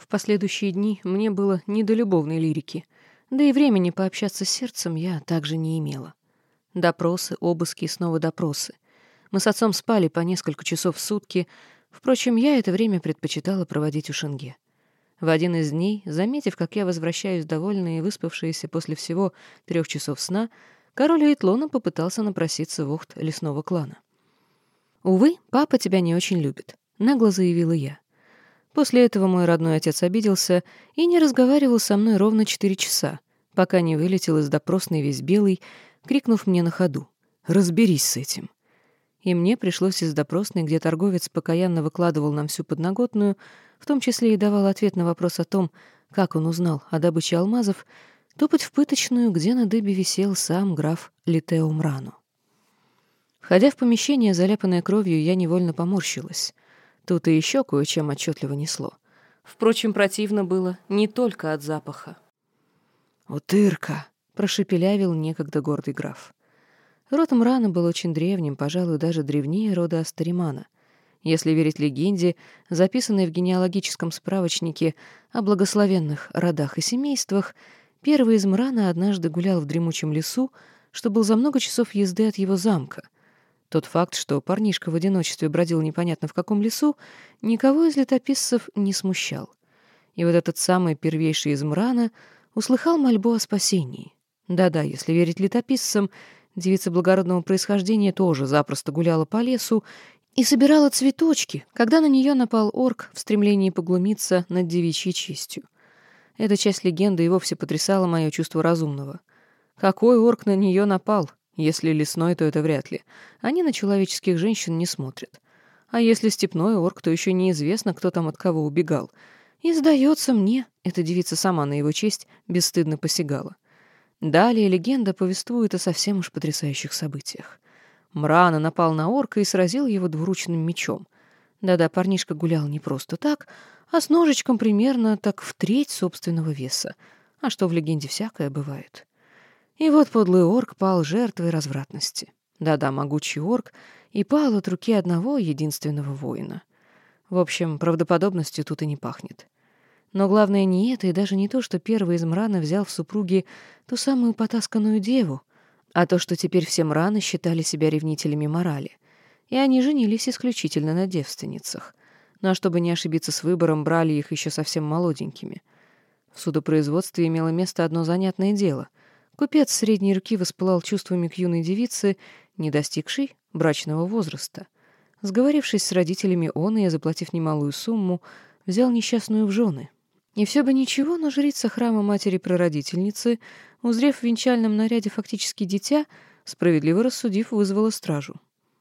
В последующие дни мне было не до любовной лирики, да и времени пообщаться с сердцем я также не имела. Допросы, обыски и снова допросы. Мы с отцом спали по несколько часов в сутки, впрочем, я это время предпочитала проводить у Шенге. В один из дней, заметив, как я возвращаюсь довольная и выспавшаяся после всего трех часов сна, король Эйтлона попытался напроситься в ухт лесного клана. «Увы, папа тебя не очень любит», — нагло заявила я. После этого мой родной отец обиделся и не разговаривал со мной ровно четыре часа, пока не вылетел из допросной весь белый, крикнув мне на ходу «Разберись с этим». И мне пришлось из допросной, где торговец покаянно выкладывал нам всю подноготную, в том числе и давал ответ на вопрос о том, как он узнал о добыче алмазов, топать в пыточную, где на дыбе висел сам граф Литео Мрану. Входя в помещение, заляпанное кровью, я невольно поморщилась. Тут и еще кое-чем отчетливо несло. Впрочем, противно было не только от запаха. «Утырка!» — прошепелявил некогда гордый граф. Род Мрана был очень древним, пожалуй, даже древнее рода Астаримана — если верить легенде, записанной в генеалогическом справочнике о благословенных родах и семействах, первый из Мрана однажды гулял в дремучем лесу, что был за много часов езды от его замка. Тот факт, что парнишка в одиночестве бродил непонятно в каком лесу, никого из летописцев не смущал. И вот этот самый первейший из Мрана услыхал мольбу о спасении. Да-да, если верить летописцам, девица благородного происхождения тоже запросто гуляла по лесу и собирала цветочки, когда на нее напал орк в стремлении поглумиться над девичьей честью. Эта часть легенды и вовсе потрясала мое чувство разумного. Какой орк на нее напал? Если лесной, то это вряд ли. Они на человеческих женщин не смотрят. А если степной орк, то еще неизвестно, кто там от кого убегал. И, сдается мне, эта девица сама на его честь бесстыдно посягала. Далее легенда повествует о совсем уж потрясающих событиях. Мрана напал на орка и сразил его двуручным мечом. Да-да, парнишка гулял не просто так, а с ножичком примерно так в треть собственного веса. А что в легенде всякое бывает. И вот подлый орк пал жертвой развратности. Да-да, могучий орк, и пал от руки одного единственного воина. В общем, правдоподобностью тут и не пахнет. Но главное не это, и даже не то, что первый из Мрана взял в супруги ту самую потасканную деву, а то, что теперь всем рано считали себя ревнителями морали, и они женились исключительно на девственницах. Ну а чтобы не ошибиться с выбором, брали их еще совсем молоденькими. В судопроизводстве имело место одно занятное дело. Купец средней руки воспылал чувствами к юной девице, не достигшей брачного возраста. Сговорившись с родителями он и заплатив немалую сумму, взял несчастную в жены. И все бы ничего, но жрица храма матери-прародительницы — узрев в венчальном наряде фактически дитя, справедливо рассудив, вызвала стражу.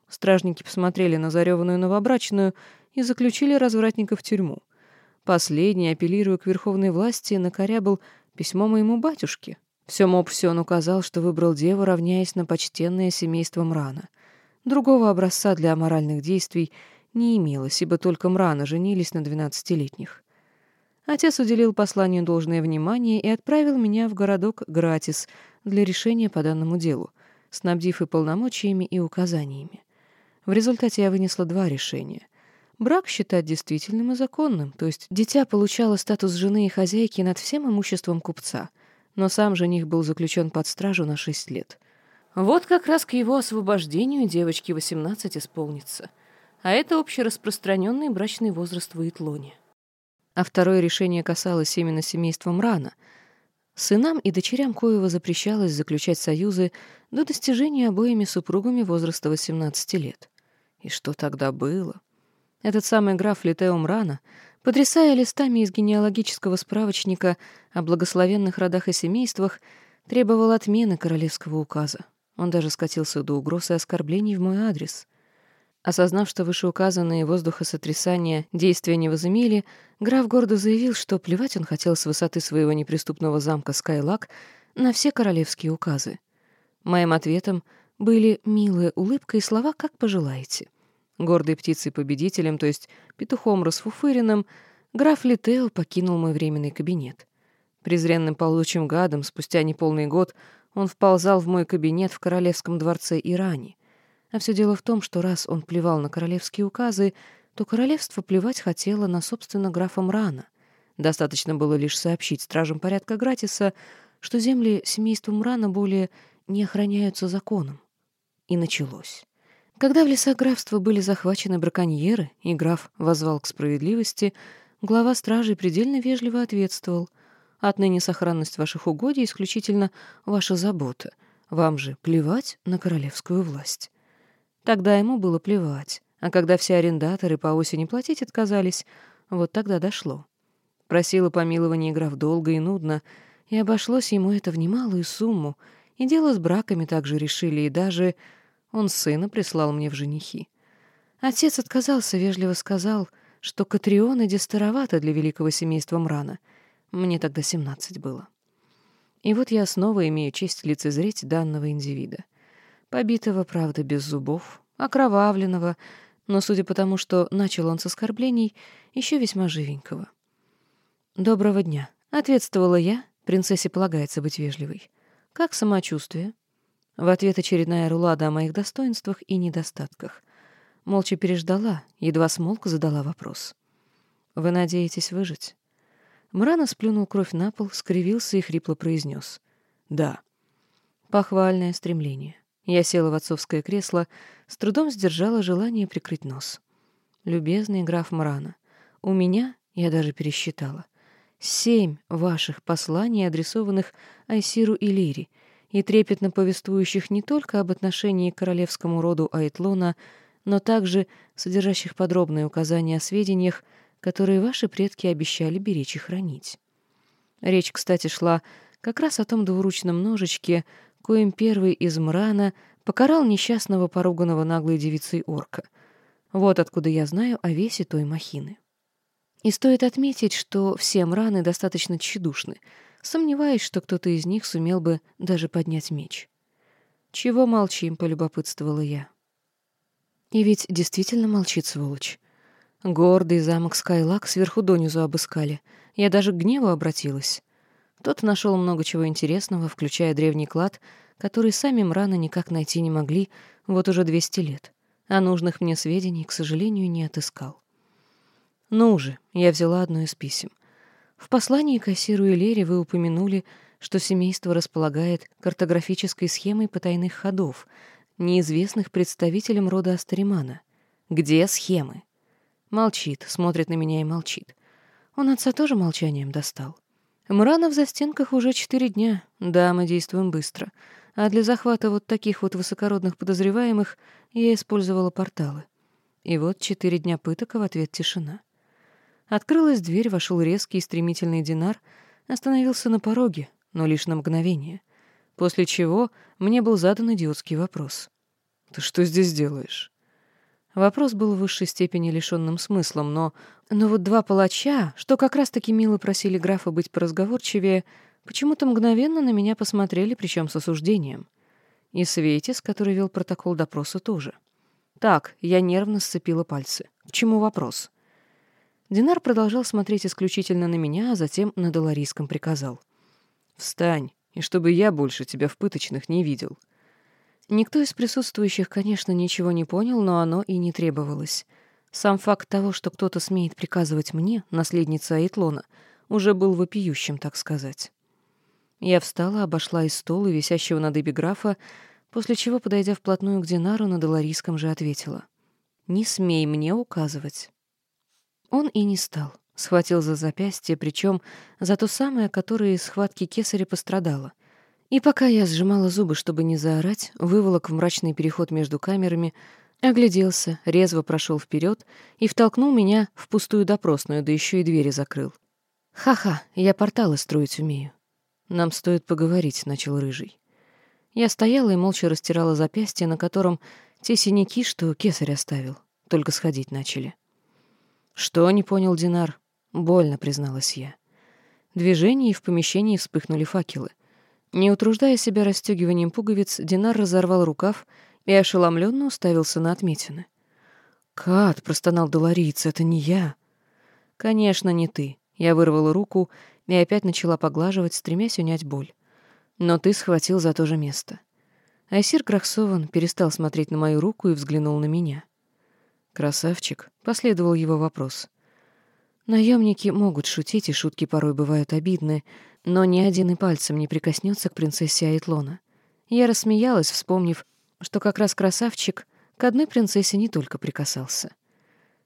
Стражники посмотрели на зареванную новобрачную и заключили развратника в тюрьму. Последний, апеллируя к верховной власти, накорябал письмо моему батюшке. Все моб все он указал, что выбрал деву, равняясь на почтенное семейство Мрана. Другого образца для аморальных действий не имелось, ибо только Мрана женились на двенадцатилетних. Отец уделил посланию должное внимание и отправил меня в городок Гратис для решения по данному делу, снабдив и полномочиями, и указаниями. В результате я вынесла два решения. Брак считать действительным и законным, то есть дитя получало статус жены и хозяйки над всем имуществом купца, но сам жених был заключен под стражу на шесть лет. Вот как раз к его освобождению девочке 18 исполнится. А это общераспространенный брачный возраст в Итлоне а второе решение касалось именно семейства Мрана. Сынам и дочерям Коева запрещалось заключать союзы до достижения обоими супругами возраста 18 лет. И что тогда было? Этот самый граф Литео Мрана, потрясая листами из генеалогического справочника о благословенных родах и семействах, требовал отмены королевского указа. Он даже скатился до угроз и оскорблений в мой адрес. Осознав, что вышеуказанные воздухосотрясания действия не возымели, граф гордо заявил, что плевать он хотел с высоты своего неприступного замка Скайлак на все королевские указы. Моим ответом были милая улыбка и слова «как пожелаете». Гордой птицей-победителем, то есть петухом расфуфыренным, граф Литео покинул мой временный кабинет. Презренным ползучим гадом спустя неполный год он вползал в мой кабинет в королевском дворце Иране. А все дело в том, что раз он плевал на королевские указы, то королевство плевать хотело на, собственно, графа Мрана. Достаточно было лишь сообщить стражам порядка Гратиса, что земли семейства Мрана более не охраняются законом. И началось. Когда в лесах графства были захвачены браконьеры, и граф возвал к справедливости, глава стражи предельно вежливо ответствовал. «Отныне сохранность ваших угодий исключительно ваша забота. Вам же плевать на королевскую власть». Тогда ему было плевать, а когда все арендаторы по осени платить отказались, вот тогда дошло. Просила помилования граф долго и нудно, и обошлось ему это в немалую сумму, и дело с браками также решили, и даже он сына прислал мне в женихи. Отец отказался, вежливо сказал, что Катриона старовато для великого семейства Мрана. Мне тогда семнадцать было. И вот я снова имею честь лицезреть данного индивида. Побитого, правда, без зубов, окровавленного, но, судя по тому, что начал он с оскорблений, еще весьма живенького. «Доброго дня», — ответствовала я, принцессе полагается быть вежливой. «Как самочувствие?» В ответ очередная рулада о моих достоинствах и недостатках. Молча переждала, едва смолк задала вопрос. «Вы надеетесь выжить?» Мрана сплюнул кровь на пол, скривился и хрипло произнес. «Да». Похвальное стремление. Я села в отцовское кресло, с трудом сдержала желание прикрыть нос. «Любезный граф Мрана, у меня, я даже пересчитала, семь ваших посланий, адресованных Айсиру и Лири, и трепетно повествующих не только об отношении к королевскому роду Айтлона, но также содержащих подробные указания о сведениях, которые ваши предки обещали беречь и хранить. Речь, кстати, шла как раз о том двуручном ножичке, коим первый из Мрана покарал несчастного поруганного наглой девицей орка. Вот откуда я знаю о весе той махины. И стоит отметить, что все Мраны достаточно тщедушны — Сомневаюсь, что кто-то из них сумел бы даже поднять меч. «Чего молчим?» — полюбопытствовала я. И ведь действительно молчит сволочь. Гордый замок Скайлак сверху донизу обыскали. Я даже к гневу обратилась. Тот нашел много чего интересного, включая древний клад, который сами Мраны никак найти не могли вот уже 200 лет. А нужных мне сведений, к сожалению, не отыскал. Ну же, я взяла одно из писем. В послании кассиру и вы упомянули, что семейство располагает картографической схемой потайных ходов, неизвестных представителям рода Астаримана. Где схемы? Молчит, смотрит на меня и молчит. Он отца тоже молчанием достал. Мрана в застенках уже четыре дня. Да, мы действуем быстро. А для захвата вот таких вот высокородных подозреваемых я использовала порталы. И вот четыре дня пыток, а в ответ тишина. Открылась дверь, вошел резкий и стремительный Динар, остановился на пороге, но лишь на мгновение. После чего мне был задан идиотский вопрос. «Ты что здесь делаешь?» Вопрос был в высшей степени лишенным смыслом, но... Но вот два палача, что как раз-таки мило просили графа быть поразговорчивее, почему-то мгновенно на меня посмотрели, причем с осуждением. И Светис, который вел протокол допроса, тоже. Так, я нервно сцепила пальцы. К чему вопрос? Динар продолжал смотреть исключительно на меня, а затем на Доларийском приказал. «Встань, и чтобы я больше тебя в пыточных не видел». Никто из присутствующих, конечно, ничего не понял, но оно и не требовалось. Сам факт того, что кто-то смеет приказывать мне, наследница Айтлона, уже был вопиющим, так сказать. Я встала, обошла из стола висящего над эпиграфа, после чего, подойдя вплотную к Динару, на Доларийском же ответила. «Не смей мне указывать». Он и не стал. Схватил за запястье, причем за то самое, которое из схватки кесаря пострадало. И пока я сжимала зубы, чтобы не заорать, выволок в мрачный переход между камерами, огляделся, резво прошел вперед и втолкнул меня в пустую допросную, да еще и двери закрыл. «Ха-ха, я порталы строить умею». «Нам стоит поговорить», — начал Рыжий. Я стояла и молча растирала запястье, на котором те синяки, что кесарь оставил, только сходить начали. «Что?» — не понял Динар. «Больно», — призналась я. Движение и в помещении вспыхнули факелы. Не утруждая себя расстегиванием пуговиц, Динар разорвал рукав и ошеломленно уставился на отметины. «Кат!» — простонал Долориец. «Это не я!» «Конечно, не ты!» Я вырвала руку и опять начала поглаживать, стремясь унять боль. «Но ты схватил за то же место». Айсир Крахсован перестал смотреть на мою руку и взглянул на меня. «Красавчик», — последовал его вопрос. Наемники могут шутить, и шутки порой бывают обидны, но ни один и пальцем не прикоснется к принцессе Айтлона. Я рассмеялась, вспомнив, что как раз красавчик к одной принцессе не только прикасался.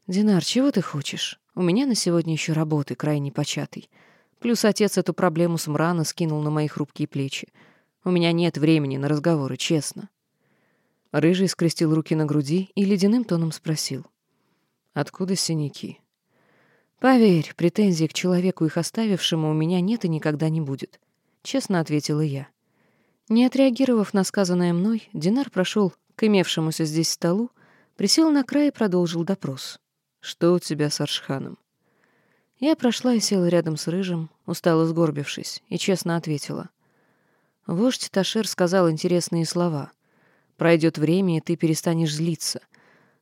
«Динар, чего ты хочешь? У меня на сегодня еще работы крайне початый. Плюс отец эту проблему с Мрана скинул на мои хрупкие плечи. У меня нет времени на разговоры, честно». Рыжий скрестил руки на груди и ледяным тоном спросил. «Откуда синяки?» «Поверь, претензий к человеку, их оставившему, у меня нет и никогда не будет», — честно ответила я. Не отреагировав на сказанное мной, Динар прошел к имевшемуся здесь столу, присел на край и продолжил допрос. «Что у тебя с Аршханом?» Я прошла и села рядом с Рыжим, устало сгорбившись, и честно ответила. Вождь Ташер сказал интересные слова. «Пройдет время, и ты перестанешь злиться.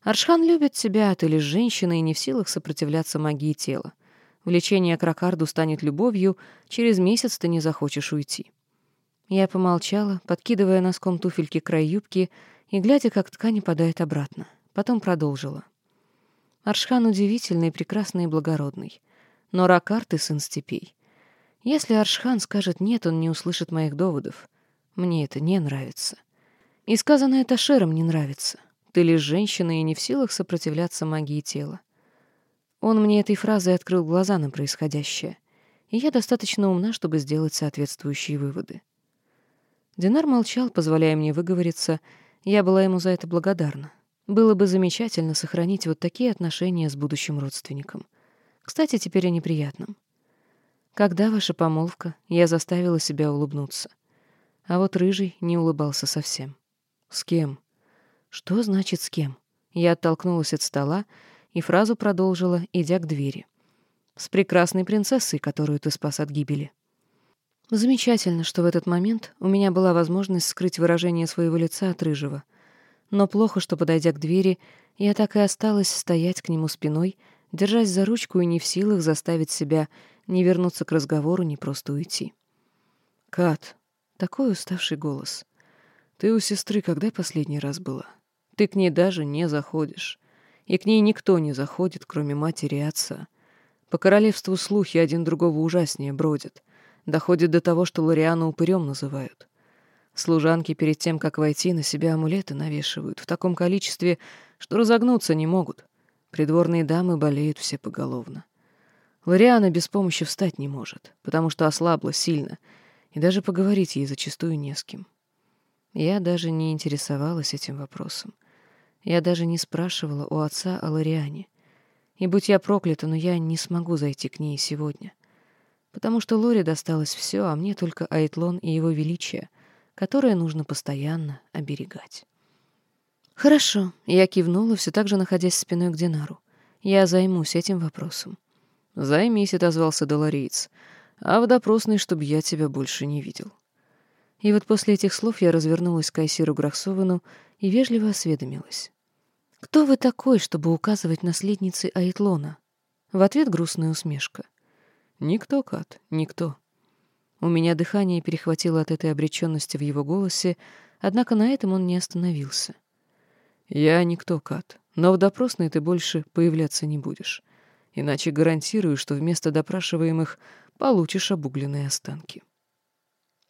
Аршхан любит тебя, ты лишь женщина и не в силах сопротивляться магии тела. Влечение к Ракарду станет любовью, через месяц ты не захочешь уйти. Я помолчала, подкидывая носком туфельки край юбки и глядя, как ткань падает обратно. Потом продолжила. Аршхан удивительный, прекрасный и благородный. Но Ракард — и сын степей. Если Аршхан скажет «нет», он не услышит моих доводов. Мне это не нравится. И сказанное Ташером не нравится. Ты лишь женщина и не в силах сопротивляться магии тела. Он мне этой фразой открыл глаза на происходящее, и я достаточно умна, чтобы сделать соответствующие выводы. Динар молчал, позволяя мне выговориться, я была ему за это благодарна. Было бы замечательно сохранить вот такие отношения с будущим родственником. Кстати, теперь о неприятном. Когда ваша помолвка, я заставила себя улыбнуться. А вот Рыжий не улыбался совсем. С кем? Что значит с кем? Я оттолкнулась от стола и фразу продолжила, идя к двери. С прекрасной принцессой, которую ты спас от гибели. Замечательно, что в этот момент у меня была возможность скрыть выражение своего лица от рыжего. Но плохо, что, подойдя к двери, я так и осталась стоять к нему спиной, держась за ручку и не в силах заставить себя не вернуться к разговору, не просто уйти. «Кат!» — такой уставший голос. «Ты у сестры когда последний раз была?» Ты к ней даже не заходишь. И к ней никто не заходит, кроме матери и отца. По королевству слухи один другого ужаснее бродят. Доходит до того, что Лориану упырем называют. Служанки перед тем, как войти, на себя амулеты навешивают в таком количестве, что разогнуться не могут. Придворные дамы болеют все поголовно. Лориана без помощи встать не может, потому что ослабла сильно, и даже поговорить ей зачастую не с кем. Я даже не интересовалась этим вопросом. Я даже не спрашивала у отца о Лориане. И будь я проклята, но я не смогу зайти к ней сегодня. Потому что Лоре досталось все, а мне только Айтлон и его величие, которое нужно постоянно оберегать. «Хорошо», — я кивнула, все так же находясь спиной к Динару. «Я займусь этим вопросом». «Займись», — отозвался Долореец. «А в допросной, чтобы я тебя больше не видел». И вот после этих слов я развернулась к Кайсиру Грахсовану и вежливо осведомилась. «Кто вы такой, чтобы указывать наследнице Айтлона?» В ответ грустная усмешка. «Никто, Кат, никто». У меня дыхание перехватило от этой обреченности в его голосе, однако на этом он не остановился. «Я никто, Кат, но в допросной ты больше появляться не будешь. Иначе гарантирую, что вместо допрашиваемых получишь обугленные останки».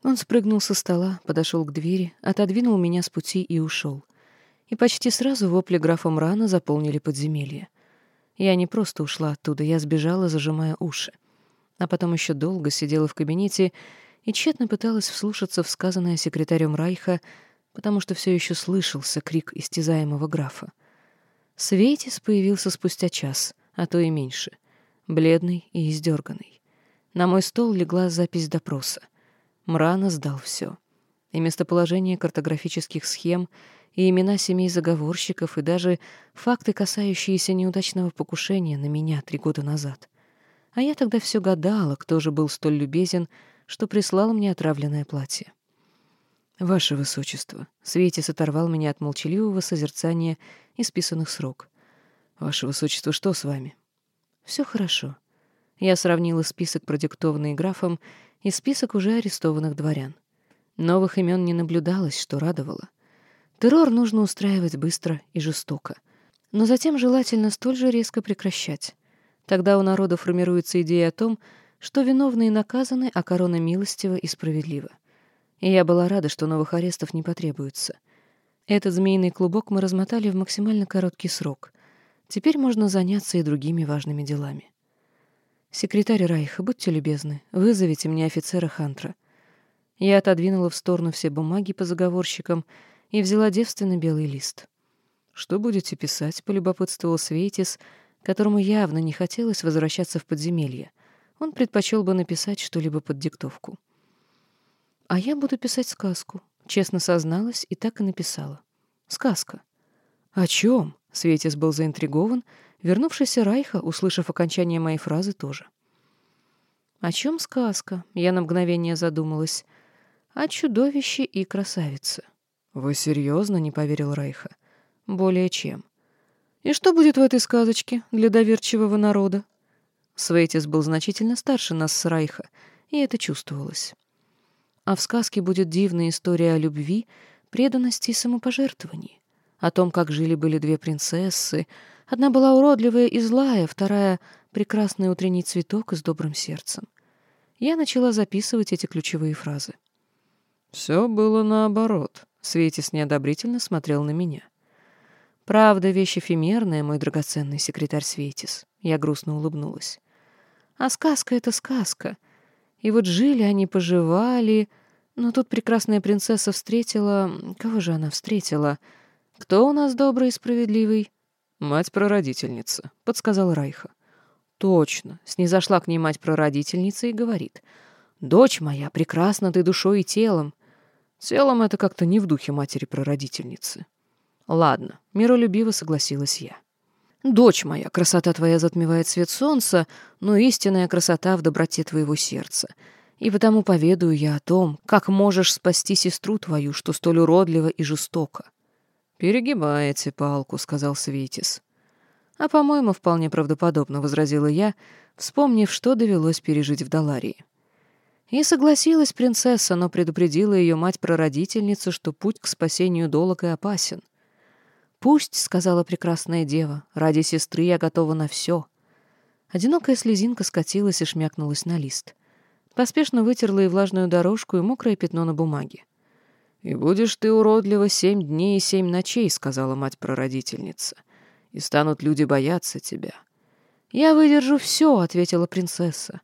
Он спрыгнул со стола, подошел к двери, отодвинул меня с пути и ушел. И почти сразу вопли графа Мрана заполнили подземелье. Я не просто ушла оттуда, я сбежала, зажимая уши. А потом еще долго сидела в кабинете и тщетно пыталась вслушаться в сказанное секретарем Райха, потому что все еще слышался крик истязаемого графа. Светис появился спустя час, а то и меньше, бледный и издерганный. На мой стол легла запись допроса. Мрана сдал все. И местоположение картографических схем, и имена семей заговорщиков, и даже факты, касающиеся неудачного покушения на меня три года назад. А я тогда все гадала, кто же был столь любезен, что прислал мне отравленное платье. «Ваше Высочество», — Светис оторвал меня от молчаливого созерцания исписанных срок. «Ваше Высочество, что с вами?» «Все хорошо». Я сравнила список, продиктованный графом, и список уже арестованных дворян. Новых имен не наблюдалось, что радовало. Террор нужно устраивать быстро и жестоко, но затем желательно столь же резко прекращать. Тогда у народа формируется идея о том, что виновные наказаны, а корона милостива и справедлива. И я была рада, что новых арестов не потребуется. Этот змеиный клубок мы размотали в максимально короткий срок. Теперь можно заняться и другими важными делами. «Секретарь Райха, будьте любезны, вызовите мне офицера Хантра». Я отодвинула в сторону все бумаги по заговорщикам и взяла девственный белый лист. «Что будете писать?» — полюбопытствовал Светис, которому явно не хотелось возвращаться в подземелье. Он предпочел бы написать что-либо под диктовку. «А я буду писать сказку», — честно созналась и так и написала. «Сказка». «О чем?» — Светис был заинтригован, вернувшийся Райха, услышав окончание моей фразы, тоже. «О чем сказка?» — я на мгновение задумалась. «О чудовище и красавице». «Вы серьезно?» — не поверил Райха. «Более чем». «И что будет в этой сказочке для доверчивого народа?» Светис был значительно старше нас с Райха, и это чувствовалось. А в сказке будет дивная история о любви, преданности и самопожертвовании. О том, как жили-были две принцессы. Одна была уродливая и злая, вторая — прекрасный утренний цветок и с добрым сердцем. Я начала записывать эти ключевые фразы. «Все было наоборот», — Светис неодобрительно смотрел на меня. «Правда, вещь эфемерная, мой драгоценный секретарь Светис». Я грустно улыбнулась. «А сказка — это сказка. И вот жили они, поживали. Но тут прекрасная принцесса встретила... Кого же она встретила? Кто у нас добрый и справедливый?» «Мать-прародительница», — подсказал Райха. «Точно». Снизошла к ней мать-прародительница и говорит. «Дочь моя, прекрасна ты душой и телом». Телом это как-то не в духе матери-прародительницы. Ладно, миролюбиво согласилась я. Дочь моя, красота твоя затмевает свет солнца, но истинная красота в доброте твоего сердца. И потому поведаю я о том, как можешь спасти сестру твою, что столь уродлива и жестоко. «Перегибаете палку», — сказал Светис. «А, по-моему, вполне правдоподобно», — возразила я, вспомнив, что довелось пережить в Даларии. И согласилась принцесса, но предупредила ее мать-прародительницу, что путь к спасению долог и опасен. «Пусть», — сказала прекрасная дева, — «ради сестры я готова на все». Одинокая слезинка скатилась и шмякнулась на лист. Поспешно вытерла и влажную дорожку, и мокрое пятно на бумаге. «И будешь ты уродлива семь дней и семь ночей», — сказала мать-прародительница. «И станут люди бояться тебя». «Я выдержу все», — ответила принцесса.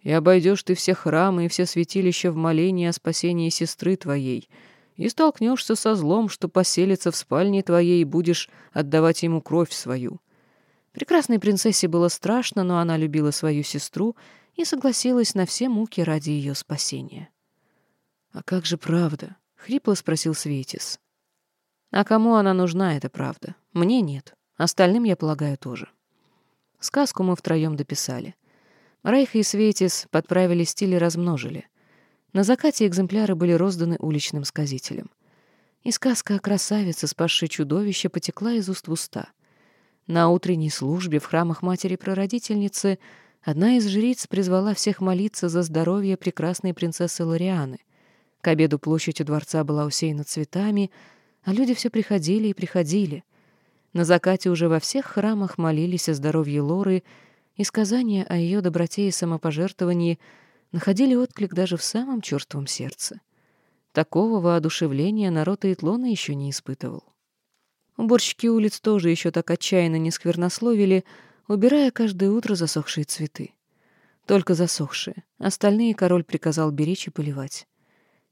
«И обойдешь ты все храмы и все святилища в молении о спасении сестры твоей», и столкнешься со злом, что поселится в спальне твоей и будешь отдавать ему кровь свою. Прекрасной принцессе было страшно, но она любила свою сестру и согласилась на все муки ради ее спасения. «А как же правда?» — хрипло спросил Светис. «А кому она нужна, эта правда? Мне нет. Остальным, я полагаю, тоже». Сказку мы втроем дописали. Райха и Светис подправили стиль и размножили. На закате экземпляры были розданы уличным сказителям. И сказка о красавице, спасшей чудовище, потекла из уст в уста. На утренней службе в храмах матери-прародительницы одна из жриц призвала всех молиться за здоровье прекрасной принцессы Лорианы. К обеду площадь у дворца была усеяна цветами, а люди все приходили и приходили. На закате уже во всех храмах молились о здоровье Лоры, и сказания о ее доброте и самопожертвовании — находили отклик даже в самом чёрством сердце. Такого воодушевления народ Итлона еще не испытывал. Уборщики улиц тоже еще так отчаянно не сквернословили, убирая каждое утро засохшие цветы. Только засохшие. Остальные король приказал беречь и поливать.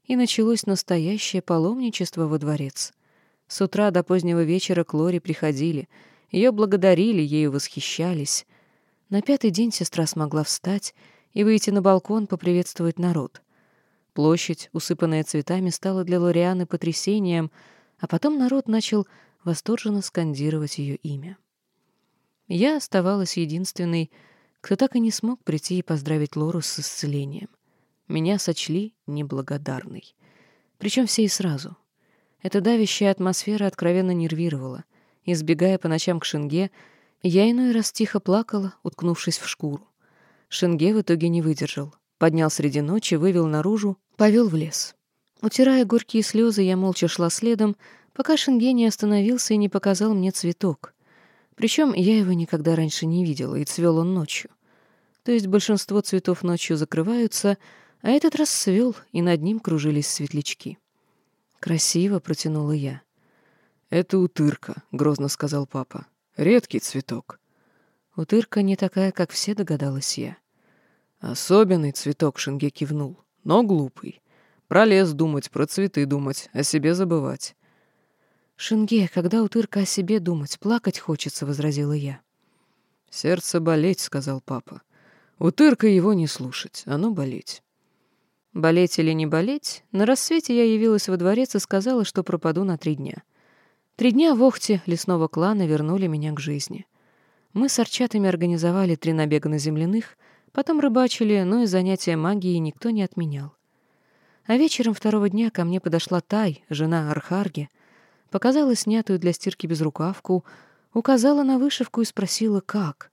И началось настоящее паломничество во дворец. С утра до позднего вечера к Лоре приходили, ее благодарили, ею восхищались. На пятый день сестра смогла встать и выйти на балкон поприветствовать народ. Площадь, усыпанная цветами, стала для Лорианы потрясением, а потом народ начал восторженно скандировать ее имя. Я оставалась единственной, кто так и не смог прийти и поздравить Лору с исцелением. Меня сочли неблагодарной. Причем все и сразу. Эта давящая атмосфера откровенно нервировала. Избегая по ночам к Шенге, я иной раз тихо плакала, уткнувшись в шкуру. Шенге в итоге не выдержал. Поднял среди ночи, вывел наружу, повел в лес. Утирая горькие слезы, я молча шла следом, пока Шенге не остановился и не показал мне цветок. Причем я его никогда раньше не видела, и цвел он ночью. То есть большинство цветов ночью закрываются, а этот раз свел, и над ним кружились светлячки. «Красиво», — протянула я. «Это утырка», — грозно сказал папа. «Редкий цветок». «Утырка не такая, как все», — догадалась я. «Особенный цветок», — Шенге кивнул, — «но глупый. Про лес думать, про цветы думать, о себе забывать». «Шенге, когда утырка о себе думать, плакать хочется», — возразила я. «Сердце болеть», — сказал папа. «Утырка его не слушать, оно болеть». Болеть или не болеть, на рассвете я явилась во дворец и сказала, что пропаду на три дня. Три дня в Охте лесного клана вернули меня к жизни. Мы с арчатами организовали три набега на земляных, потом рыбачили, но и занятия магией никто не отменял. А вечером второго дня ко мне подошла Тай, жена Архарги, показала снятую для стирки безрукавку, указала на вышивку и спросила, как.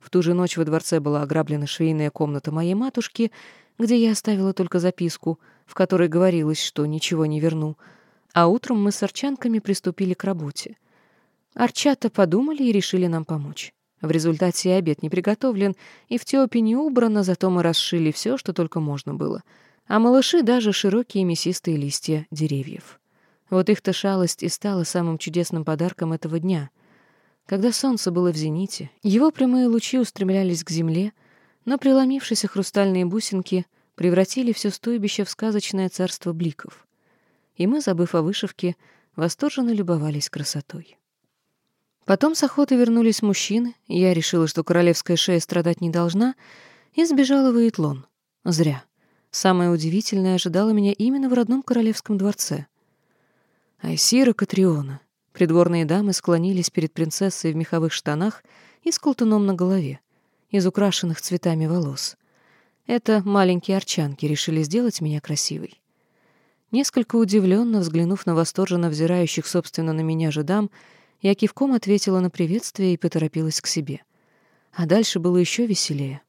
В ту же ночь во дворце была ограблена швейная комната моей матушки — где я оставила только записку, в которой говорилось, что ничего не верну, а утром мы с арчанками приступили к работе. Арчата подумали и решили нам помочь. В результате обед не приготовлен, и в Теопе не убрано, зато мы расшили все, что только можно было. А малыши даже широкие мясистые листья деревьев. Вот их-то шалость и стала самым чудесным подарком этого дня. Когда солнце было в зените, его прямые лучи устремлялись к земле — но преломившиеся хрустальные бусинки превратили все стойбище в сказочное царство бликов. И мы, забыв о вышивке, восторженно любовались красотой. Потом с охоты вернулись мужчины, и я решила, что королевская шея страдать не должна, и сбежала в Иетлон. Зря. Самое удивительное ожидало меня именно в родном королевском дворце. Айсира Катриона. Придворные дамы склонились перед принцессой в меховых штанах и с колтуном на голове из украшенных цветами волос. Это маленькие арчанки решили сделать меня красивой. Несколько удивленно взглянув на восторженно взирающих, собственно, на меня же дам, я кивком ответила на приветствие и поторопилась к себе. А дальше было еще веселее.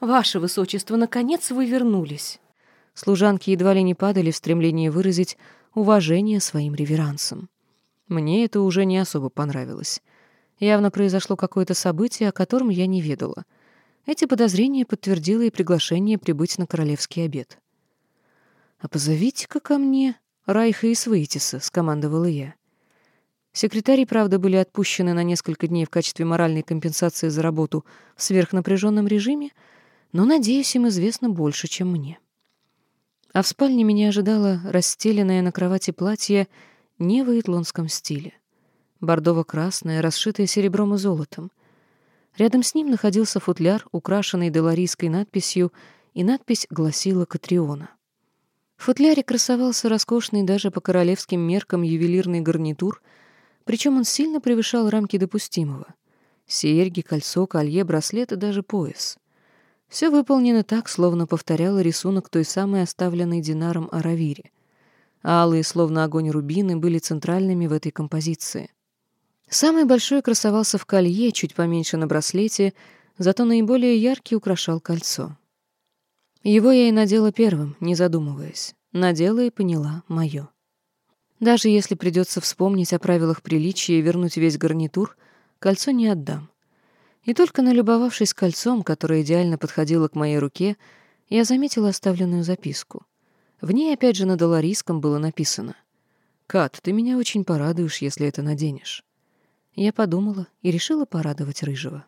«Ваше высочество, наконец вы вернулись!» Служанки едва ли не падали в стремлении выразить уважение своим реверансам. Мне это уже не особо понравилось. Явно произошло какое-то событие, о котором я не ведала. Эти подозрения подтвердило и приглашение прибыть на королевский обед. «А позовите-ка ко мне Райха и Свейтиса», — скомандовала я. Секретари, правда, были отпущены на несколько дней в качестве моральной компенсации за работу в сверхнапряженном режиме, но, надеюсь, им известно больше, чем мне. А в спальне меня ожидало расстеленное на кровати платье не в итлонском стиле бордово-красное, расшитое серебром и золотом. Рядом с ним находился футляр, украшенный деларийской надписью, и надпись гласила «Катриона». В футляре красовался роскошный даже по королевским меркам ювелирный гарнитур, причем он сильно превышал рамки допустимого. Серьги, кольцо, колье, браслет и даже пояс. Все выполнено так, словно повторяло рисунок той самой оставленной Динаром Алые, словно огонь рубины, были центральными в этой композиции — Самый большой красовался в колье, чуть поменьше на браслете, зато наиболее яркий украшал кольцо. Его я и надела первым, не задумываясь. Надела и поняла мое. Даже если придется вспомнить о правилах приличия и вернуть весь гарнитур, кольцо не отдам. И только налюбовавшись кольцом, которое идеально подходило к моей руке, я заметила оставленную записку. В ней опять же на доларийском было написано «Кат, ты меня очень порадуешь, если это наденешь». Я подумала и решила порадовать Рыжего.